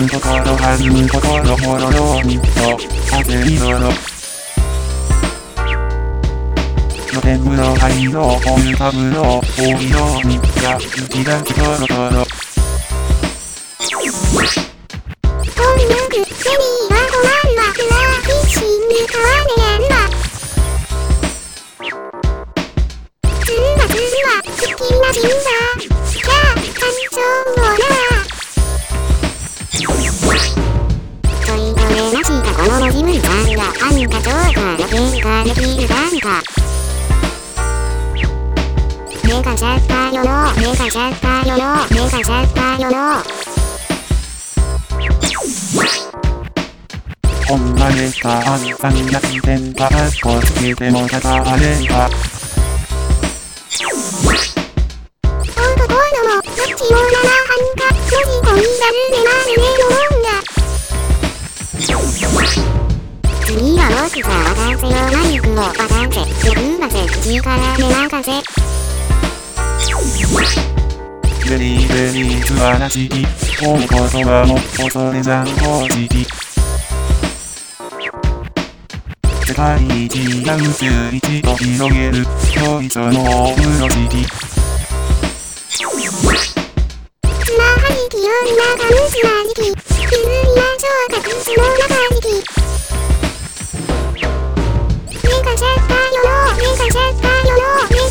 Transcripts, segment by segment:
むところ弾む心ほろろにと風にろろ露天風呂灰色お湯か風呂大色にや浮き出すトロトロこんなくセリーが困るわクラフィッシング川でやるわつるはつるはすっきなじんだしたこの文字無さんがあんたとかの喧嘩できる。なんか目がシャッターよの目がシャッターよの目がシャッターよのほんまでしたあんたにやってんたかっこつけてもたたあれか次は僕が渡せよマイクを渡せ、呼ばせ、口から目任せ。ベリーベリー素晴らしい本言葉も恐れ残方式世界一や宇宙一と広げる人々のお風呂敷つまはじきより中むすまじき、削りましょうか靴の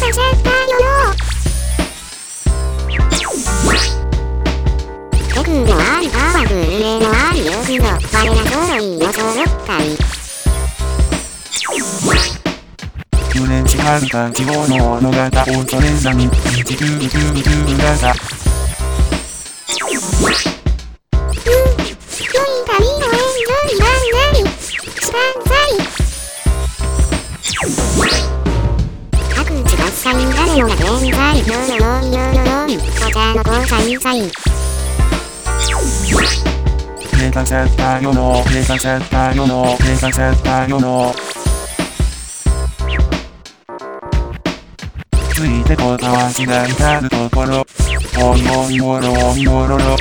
の、目がシャッターよの。あるパワフル目のあるよくぞ我ら揃いの揃ったり無念しはるか地方の物語恐れずに地球宇宙宇宙型切誰もが現在よののんよののんお茶の子さいさい目がシャッターよの目がシャッターよの目がシャッターよのついてこたわしがいたるところおいおいおろおいおろろ